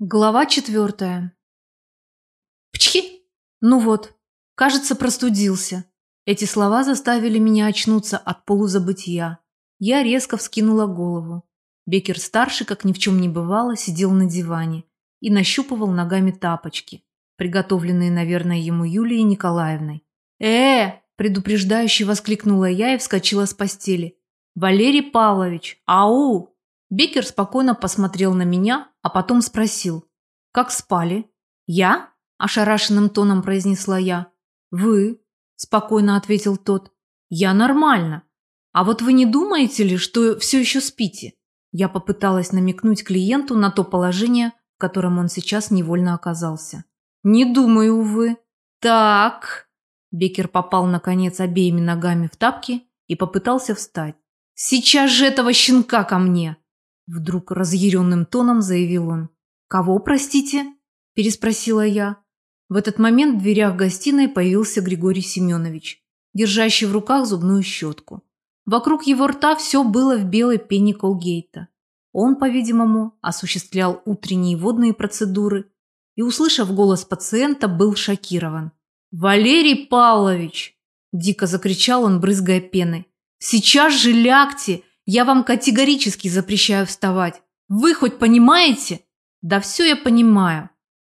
Глава четвертая. Пчхи! Ну вот, кажется, простудился. Эти слова заставили меня очнуться от полузабытия. Я резко вскинула голову. Бекер-старший, как ни в чем не бывало, сидел на диване и нащупывал ногами тапочки, приготовленные, наверное, ему Юлией Николаевной. э предупреждающе воскликнула я и вскочила с постели. «Валерий Павлович! Ау!» Бекер спокойно посмотрел на меня, а потом спросил. «Как спали?» «Я?» – ошарашенным тоном произнесла я. «Вы?» – спокойно ответил тот. «Я нормально. А вот вы не думаете ли, что все еще спите?» Я попыталась намекнуть клиенту на то положение, в котором он сейчас невольно оказался. «Не думаю, увы». «Так...» Бекер попал, наконец, обеими ногами в тапки и попытался встать. «Сейчас же этого щенка ко мне!» Вдруг разъяренным тоном заявил он. «Кого, простите?» – переспросила я. В этот момент в дверях гостиной появился Григорий Семенович, держащий в руках зубную щетку. Вокруг его рта все было в белой пене Колгейта. Он, по-видимому, осуществлял утренние водные процедуры и, услышав голос пациента, был шокирован. «Валерий Павлович!» – дико закричал он, брызгая пеной. «Сейчас же лягте я вам категорически запрещаю вставать. Вы хоть понимаете? Да все я понимаю.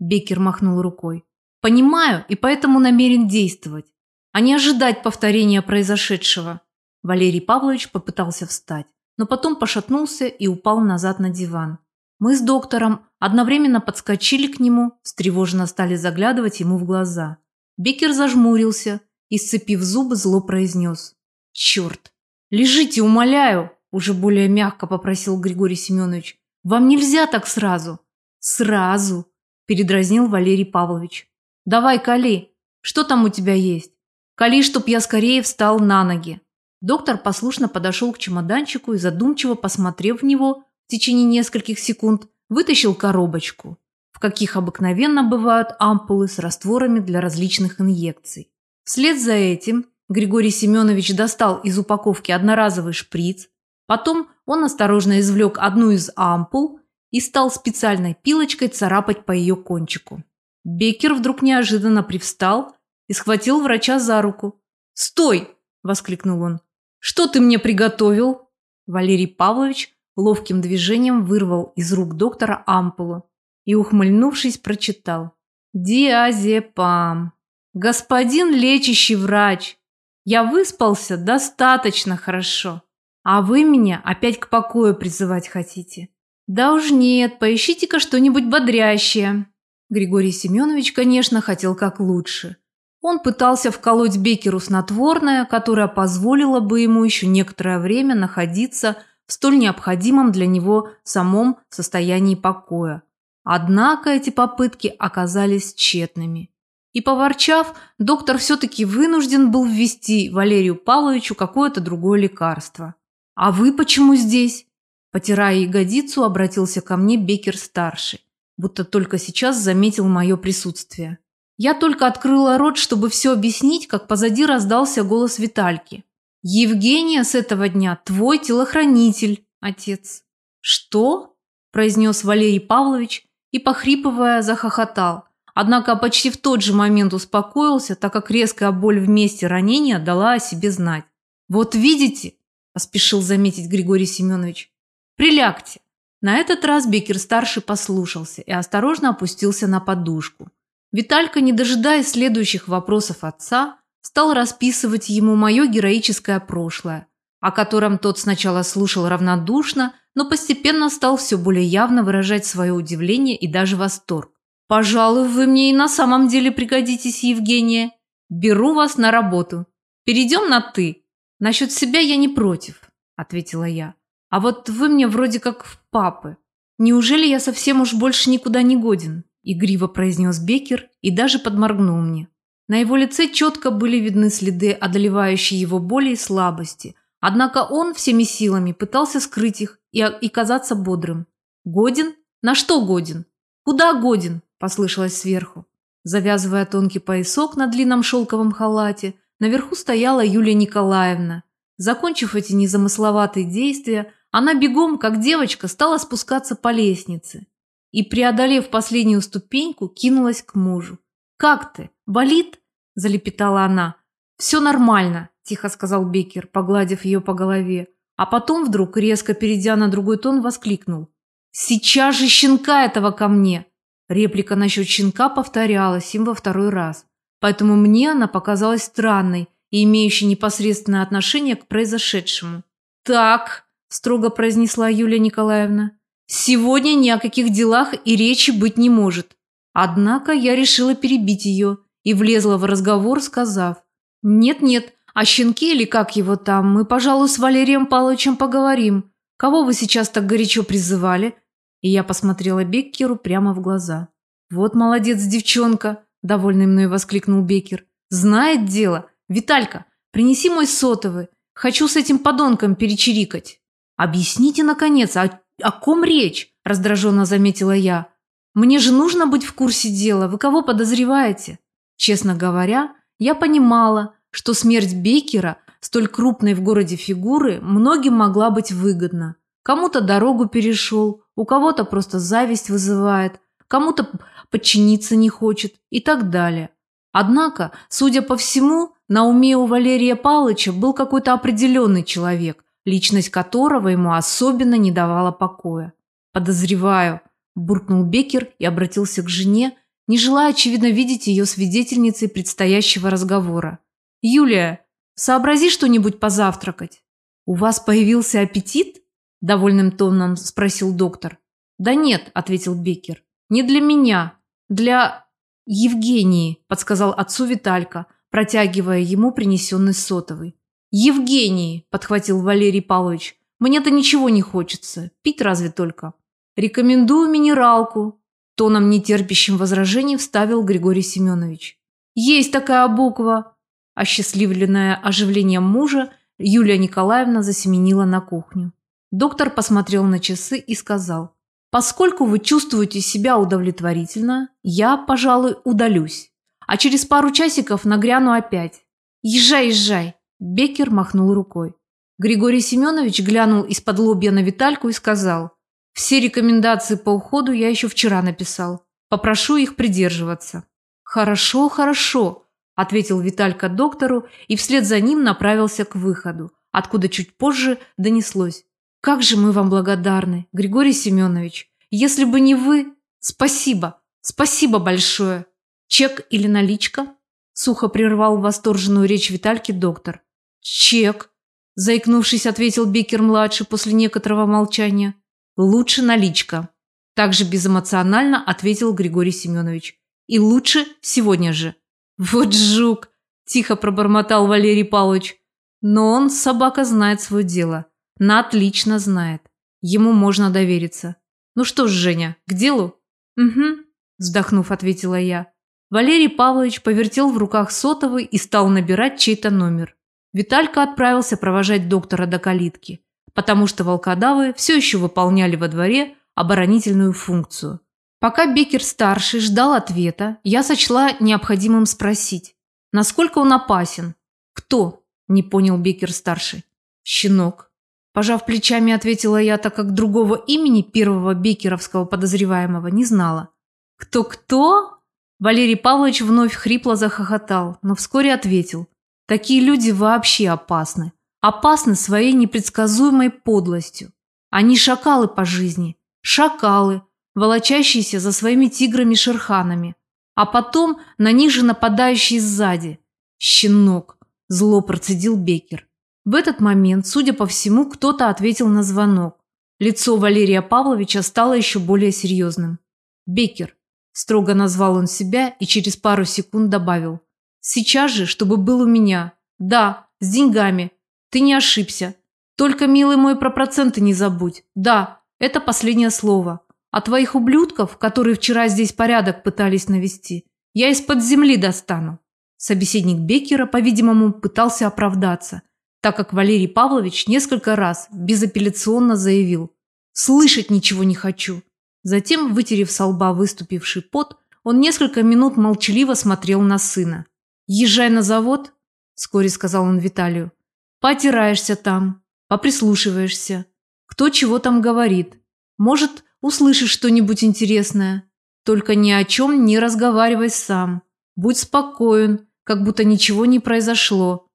Бекер махнул рукой. Понимаю и поэтому намерен действовать, а не ожидать повторения произошедшего. Валерий Павлович попытался встать, но потом пошатнулся и упал назад на диван. Мы с доктором одновременно подскочили к нему, встревоженно стали заглядывать ему в глаза. Бекер зажмурился и, сцепив зубы, зло произнес. «Черт! Лежите, умоляю!» Уже более мягко попросил Григорий Семенович. Вам нельзя так сразу. Сразу, передразнил Валерий Павлович. Давай, кали. Что там у тебя есть? Кали, чтоб я скорее встал на ноги. Доктор послушно подошел к чемоданчику и, задумчиво посмотрев в него в течение нескольких секунд, вытащил коробочку, в каких обыкновенно бывают ампулы с растворами для различных инъекций. Вслед за этим Григорий Семенович достал из упаковки одноразовый шприц, Потом он осторожно извлек одну из ампул и стал специальной пилочкой царапать по ее кончику. Беккер вдруг неожиданно привстал и схватил врача за руку. «Стой!» – воскликнул он. «Что ты мне приготовил?» Валерий Павлович ловким движением вырвал из рук доктора ампулу и, ухмыльнувшись, прочитал. «Диазепам! Господин лечащий врач! Я выспался достаточно хорошо!» А вы меня опять к покою призывать хотите? Да уж нет, поищите-ка что-нибудь бодрящее. Григорий Семенович, конечно, хотел как лучше. Он пытался вколоть Бекеру снотворное, которое позволило бы ему еще некоторое время находиться в столь необходимом для него самом состоянии покоя. Однако эти попытки оказались тщетными. И поворчав, доктор все-таки вынужден был ввести Валерию Павловичу какое-то другое лекарство. «А вы почему здесь?» Потирая ягодицу, обратился ко мне Бекер-старший, будто только сейчас заметил мое присутствие. Я только открыла рот, чтобы все объяснить, как позади раздался голос Витальки. «Евгения с этого дня твой телохранитель, отец». «Что?» – произнес Валерий Павлович и, похрипывая, захохотал. Однако почти в тот же момент успокоился, так как резкая боль в месте ранения дала о себе знать. «Вот видите, поспешил заметить Григорий Семенович. «Прилягте». На этот раз Бекер-старший послушался и осторожно опустился на подушку. Виталька, не дожидаясь следующих вопросов отца, стал расписывать ему мое героическое прошлое, о котором тот сначала слушал равнодушно, но постепенно стал все более явно выражать свое удивление и даже восторг. «Пожалуй, вы мне и на самом деле пригодитесь, Евгения. Беру вас на работу. Перейдем на «ты». «Насчет себя я не против», – ответила я. «А вот вы мне вроде как в папы. Неужели я совсем уж больше никуда не годен?» – игриво произнес Бекер и даже подморгнул мне. На его лице четко были видны следы, одолевающие его боли и слабости. Однако он всеми силами пытался скрыть их и, и казаться бодрым. «Годен? На что годен? Куда годен?» – послышалось сверху. Завязывая тонкий поясок на длинном шелковом халате – Наверху стояла Юлия Николаевна. Закончив эти незамысловатые действия, она бегом, как девочка, стала спускаться по лестнице. и, преодолев последнюю ступеньку, кинулась к мужу. «Как ты? Болит?» – залепетала она. «Все нормально», – тихо сказал Беккер, погладив ее по голове. А потом вдруг, резко перейдя на другой тон, воскликнул. «Сейчас же щенка этого ко мне!» Реплика насчет щенка повторялась им во второй раз. Поэтому мне она показалась странной и имеющей непосредственное отношение к произошедшему. «Так», – строго произнесла Юлия Николаевна, – «сегодня ни о каких делах и речи быть не может». Однако я решила перебить ее и влезла в разговор, сказав, «Нет-нет, о щенке или как его там, мы, пожалуй, с Валерием Павловичем поговорим. Кого вы сейчас так горячо призывали?» И я посмотрела Беккеру прямо в глаза. «Вот молодец девчонка!» – довольный мной воскликнул Беккер. «Знает дело. Виталька, принеси мой сотовый. Хочу с этим подонком перечирикать». «Объясните, наконец, о, о ком речь?» – раздраженно заметила я. «Мне же нужно быть в курсе дела. Вы кого подозреваете?» Честно говоря, я понимала, что смерть Беккера, столь крупной в городе фигуры, многим могла быть выгодна. Кому-то дорогу перешел, у кого-то просто зависть вызывает, кому-то подчиниться не хочет и так далее. Однако, судя по всему, на уме у Валерия Павловича был какой-то определенный человек, личность которого ему особенно не давала покоя. «Подозреваю», – буркнул Бекер и обратился к жене, не желая, очевидно, видеть ее свидетельницей предстоящего разговора. «Юлия, сообрази что-нибудь позавтракать». «У вас появился аппетит?» – довольным тоном спросил доктор. «Да нет», – ответил Бекер. «Не для меня. Для Евгении», – подсказал отцу Виталька, протягивая ему принесенный сотовый. «Евгении», – подхватил Валерий Павлович. «Мне-то ничего не хочется. Пить разве только». «Рекомендую минералку», – тоном нетерпящим возражений вставил Григорий Семенович. «Есть такая буква», – осчастливленная оживлением мужа, Юлия Николаевна засеменила на кухню. Доктор посмотрел на часы и сказал, «Поскольку вы чувствуете себя удовлетворительно, я, пожалуй, удалюсь, а через пару часиков нагряну опять. Езжай, езжай!» Беккер махнул рукой. Григорий Семенович глянул из-под лобья на Витальку и сказал, «Все рекомендации по уходу я еще вчера написал. Попрошу их придерживаться». «Хорошо, хорошо», – ответил Виталька доктору и вслед за ним направился к выходу, откуда чуть позже донеслось. Как же мы вам благодарны, Григорий Семенович. Если бы не вы... Спасибо, спасибо большое. Чек или наличка? Сухо прервал восторженную речь Витальки доктор. Чек, заикнувшись, ответил Бекер-младший после некоторого молчания. Лучше наличка. Также безэмоционально ответил Григорий Семенович. И лучше сегодня же. Вот жук, тихо пробормотал Валерий Павлович. Но он, собака, знает свое дело. На отлично знает. Ему можно довериться. Ну что ж, Женя, к делу? Угу, вздохнув, ответила я. Валерий Павлович повертел в руках сотовый и стал набирать чей-то номер. Виталька отправился провожать доктора до калитки, потому что волкодавы все еще выполняли во дворе оборонительную функцию. Пока Бекер-старший ждал ответа, я сочла необходимым спросить, насколько он опасен. «Кто?» – не понял Бекер-старший. «Щенок», Пожав плечами, ответила я, так как другого имени первого бекеровского подозреваемого не знала. «Кто-кто?» Валерий Павлович вновь хрипло захохотал, но вскоре ответил. «Такие люди вообще опасны. Опасны своей непредсказуемой подлостью. Они шакалы по жизни. Шакалы, волочащиеся за своими тиграми-шерханами. А потом на них же нападающие сзади. Щенок!» – зло процедил Бекер. В этот момент, судя по всему, кто-то ответил на звонок. Лицо Валерия Павловича стало еще более серьезным. «Бекер», – строго назвал он себя и через пару секунд добавил. «Сейчас же, чтобы был у меня. Да, с деньгами. Ты не ошибся. Только, милый мой, про проценты не забудь. Да, это последнее слово. А твоих ублюдков, которые вчера здесь порядок пытались навести, я из-под земли достану». Собеседник Беккера, по-видимому, пытался оправдаться – так как Валерий Павлович несколько раз безапелляционно заявил «Слышать ничего не хочу». Затем, вытерев со лба выступивший пот, он несколько минут молчаливо смотрел на сына. «Езжай на завод», – вскоре сказал он Виталию. «Потираешься там, поприслушиваешься. Кто чего там говорит. Может, услышишь что-нибудь интересное. Только ни о чем не разговаривай сам. Будь спокоен, как будто ничего не произошло.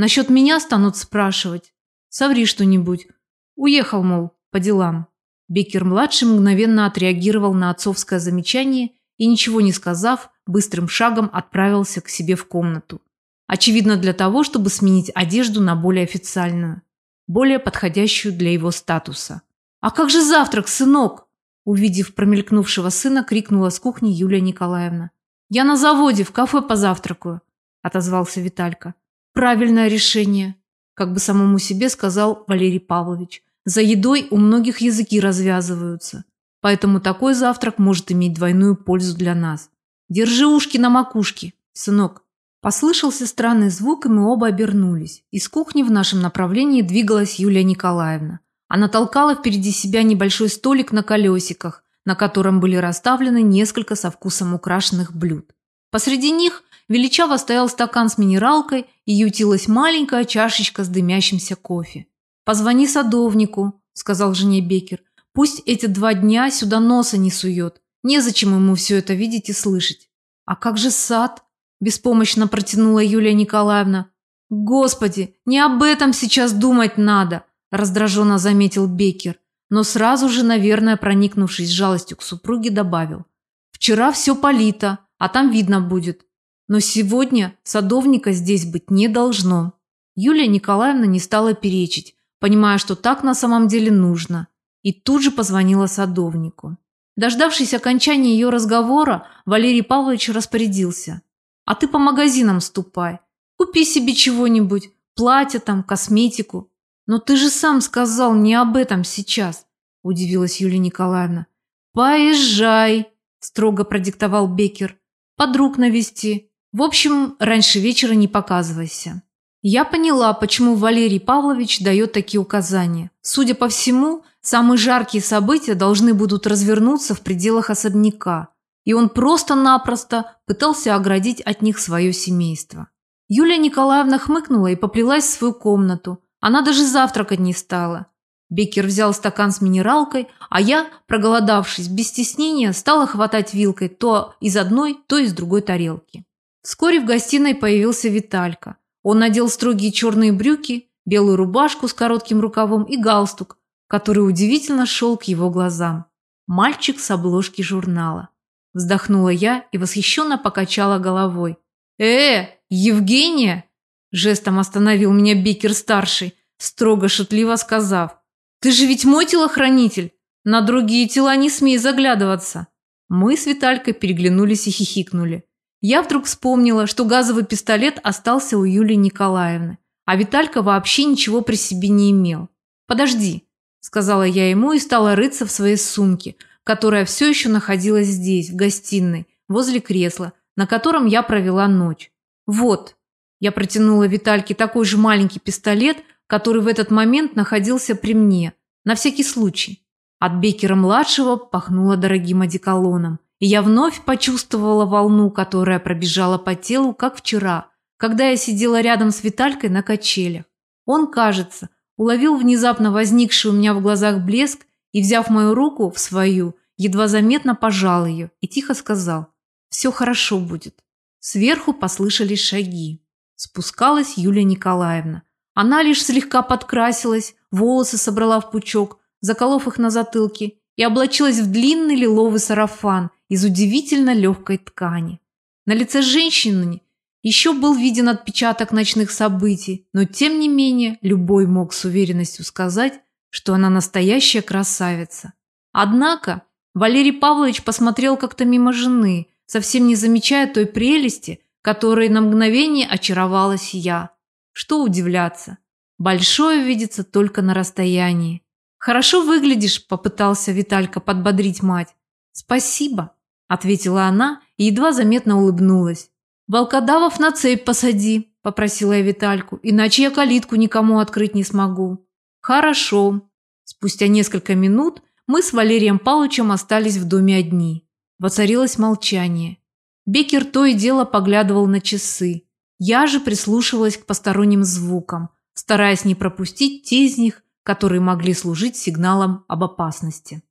Насчет меня станут спрашивать. Соври что-нибудь. Уехал, мол, по делам». Беккер-младший мгновенно отреагировал на отцовское замечание и, ничего не сказав, быстрым шагом отправился к себе в комнату. Очевидно, для того, чтобы сменить одежду на более официальную, более подходящую для его статуса. «А как же завтрак, сынок?» Увидев промелькнувшего сына, крикнула с кухни Юлия Николаевна. «Я на заводе, в кафе позавтракаю», – отозвался Виталька. «Правильное решение», – как бы самому себе сказал Валерий Павлович. «За едой у многих языки развязываются, поэтому такой завтрак может иметь двойную пользу для нас. Держи ушки на макушке, сынок». Послышался странный звук, и мы оба обернулись. Из кухни в нашем направлении двигалась Юлия Николаевна. Она толкала впереди себя небольшой столик на колесиках, на котором были расставлены несколько со вкусом украшенных блюд. Посреди них величаво стоял стакан с минералкой и ютилась маленькая чашечка с дымящимся кофе. «Позвони садовнику», – сказал жене Бекер. «Пусть эти два дня сюда носа не сует. Незачем ему все это видеть и слышать». «А как же сад?» Беспомощно протянула Юлия Николаевна. «Господи, не об этом сейчас думать надо!» Раздраженно заметил Бекер, но сразу же, наверное, проникнувшись жалостью к супруге, добавил. «Вчера все полито, а там видно будет. Но сегодня садовника здесь быть не должно». Юлия Николаевна не стала перечить, понимая, что так на самом деле нужно, и тут же позвонила садовнику. Дождавшись окончания ее разговора, Валерий Павлович распорядился. А ты по магазинам ступай. Купи себе чего-нибудь, платье там, косметику. Но ты же сам сказал не об этом сейчас, удивилась Юлия Николаевна. Поезжай, строго продиктовал Бекер. Подруг навести. В общем, раньше вечера не показывайся. Я поняла, почему Валерий Павлович дает такие указания. Судя по всему, самые жаркие события должны будут развернуться в пределах особняка и он просто-напросто пытался оградить от них свое семейство. Юлия Николаевна хмыкнула и поплелась в свою комнату. Она даже завтракать не стала. Беккер взял стакан с минералкой, а я, проголодавшись без стеснения, стала хватать вилкой то из одной, то из другой тарелки. Вскоре в гостиной появился Виталька. Он надел строгие черные брюки, белую рубашку с коротким рукавом и галстук, который удивительно шел к его глазам. Мальчик с обложки журнала. Вздохнула я и восхищенно покачала головой. «Э, Евгения!» Жестом остановил меня Бикер-старший, строго шутливо сказав. «Ты же ведь мой телохранитель! На другие тела не смей заглядываться!» Мы с Виталькой переглянулись и хихикнули. Я вдруг вспомнила, что газовый пистолет остался у Юлии Николаевны, а Виталька вообще ничего при себе не имел. «Подожди», – сказала я ему и стала рыться в своей сумке – которая все еще находилась здесь, в гостиной, возле кресла, на котором я провела ночь. Вот, я протянула Витальке такой же маленький пистолет, который в этот момент находился при мне, на всякий случай. От Бекера-младшего пахнуло дорогим одеколоном, я вновь почувствовала волну, которая пробежала по телу, как вчера, когда я сидела рядом с Виталькой на качелях. Он, кажется, уловил внезапно возникший у меня в глазах блеск и, взяв мою руку в свою, едва заметно пожал ее и тихо сказал «Все хорошо будет». Сверху послышались шаги. Спускалась Юлия Николаевна. Она лишь слегка подкрасилась, волосы собрала в пучок, заколов их на затылке, и облачилась в длинный лиловый сарафан из удивительно легкой ткани. На лице женщины еще был виден отпечаток ночных событий, но тем не менее любой мог с уверенностью сказать, что она настоящая красавица. Однако Валерий Павлович посмотрел как-то мимо жены, совсем не замечая той прелести, которой на мгновение очаровалась я. Что удивляться? Большое видится только на расстоянии. «Хорошо выглядишь», – попытался Виталька подбодрить мать. «Спасибо», – ответила она и едва заметно улыбнулась. «Волкодавов на цепь посади», – попросила я Витальку, «иначе я калитку никому открыть не смогу». «Хорошо». Спустя несколько минут мы с Валерием Павловичем остались в доме одни. Воцарилось молчание. Бекер то и дело поглядывал на часы. Я же прислушивалась к посторонним звукам, стараясь не пропустить те из них, которые могли служить сигналом об опасности.